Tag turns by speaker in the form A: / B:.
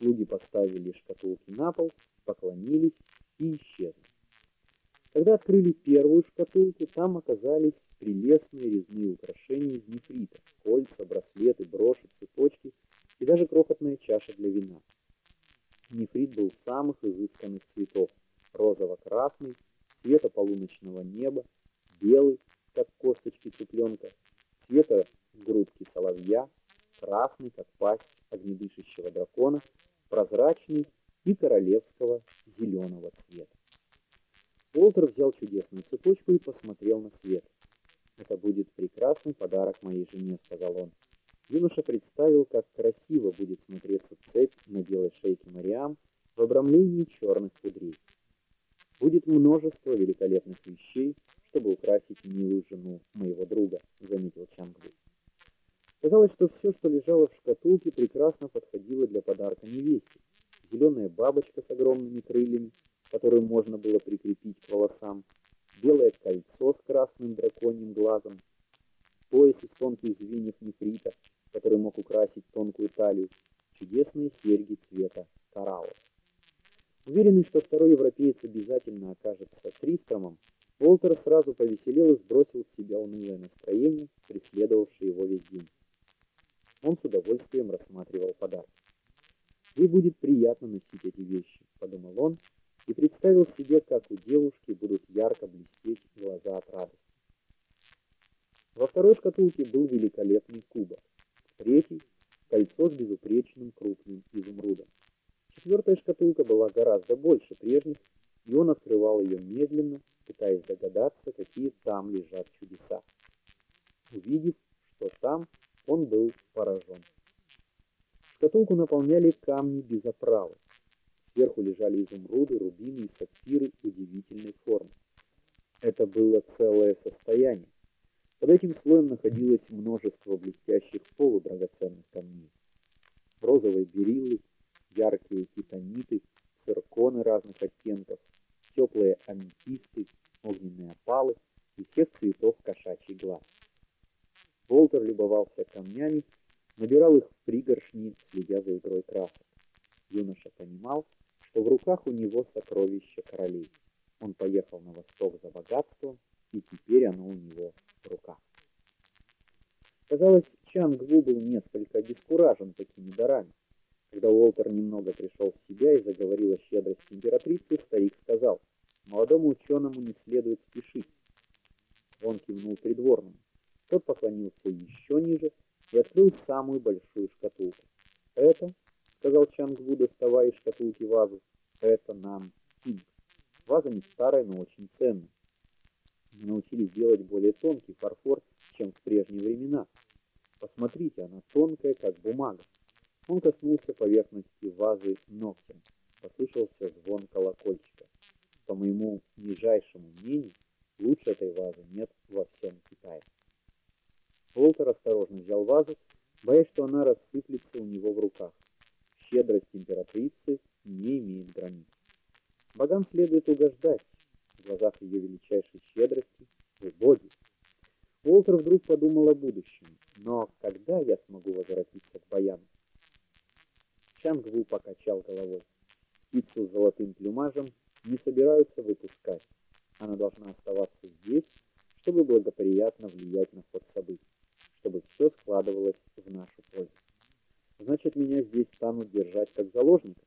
A: Слуги поставили шкатулки на пол, поклонились и исчезли. Когда открыли первую шкатулку, там оказались прелестные резные украшения из нефрита, кольца, браслеты, броши, цепочки и даже крохотная чаша для вина. Нефрит был самых изысканных цветов, розово-красный, цвета полуночного неба, белый, как косточки цыпленка, цвета грудки соловья, красный, как пасть огнедышащего дракона, прозрачный и королевского зеленого цвета. Уолтер взял чудесную цепочку и посмотрел на свет. «Это будет прекрасный подарок моей жене», — сказал он. Юноша представил, как красиво будет смотреться цепь на белой шейке Мариам в обрамлении черных кудрей. Будет множество великолепных вещей, чтобы украсить милую жену моего друга, заметил Чангву. Казалось, что все, что лежало в шкатулке, прекрасно подходило для подарка невесте. Зеленая бабочка с огромными крыльями, которую можно было прикрепить к волосам, белое кольцо с красным драконьим глазом, пояс из тонких звеньев нефрита, который мог украсить тонкую талию, чудесные серьги цвета кораллов. Уверенный, что второй европеец обязательно окажется Тристромом, Уолтер сразу повеселел и сбросил с себя унылое настроение, приятно носить эти вещи», — подумал он, и представил себе, как у девушки будут ярко блестеть глаза от радости. Во второй шкатулке был великолепный кубок. Третий — кольцо с безупречным крупным изумрудом. Четвертая шкатулка была гораздо больше прежних, и он открывал ее медленно, пытаясь догадаться, какие там лежат чудеса. Увидев, что там, он был поражен. Шкатулку наполняли камни без оправы. Сверху лежали изумруды, рубины и сапфиры удивительной формы. Это было целое состояние. Под этим слоем находилось множество блестящих полудрагоценных камней. Розовые бериллы, яркие титаниты, цирконы разных оттенков, теплые аметисты, огненные опалы и всех цветов кошачий глаз. Волтер любовался камнями, набирал их в пригоршни, следя за игрой красок. Юноша понимал, что в руках у него сокровище королей. Он поехал на восток за богатством, и теперь оно у него в руках. Казалось, Чанг Ву был несколько обескуражен такими дарами. Когда Уолтер немного пришел в себя и заговорил о щедрости императрицы, старик сказал, молодому ученому не следует спешить. Он кивнул придворному. Тот поклонился еще ниже и открыл самую большую шкатулку. «Это, — сказал Чангву, доставая из шкатулки вазу, — это нам Кинг. Ваза не старая, но очень ценная. Мы научились делать более тонкий фарфор, чем в прежние времена. Посмотрите, она тонкая, как бумага. Он коснулся поверхности вазы ногтем. Послышался звон колокольчика. По моему нижайшему мнению, лучше этой вазы нет во всем Китае. Волтер осторожно взял вазу, боясь, что она рассыплется у него в руках. Щедрость императрицы не имеет границ. Богам следует угождать. В глазах ее величайшей щедрости вы боги. Уолтер вдруг подумал о будущем. Но когда я смогу возвратиться к баяну? Чангву покачал головой. Птицу с золотым плюмажем не собираются выпускать. Она должна оставаться здесь, чтобы благоприятно влиять на ход событий, чтобы все складывалось в нашу пользу. Значит, меня здесь станут держать как заложника.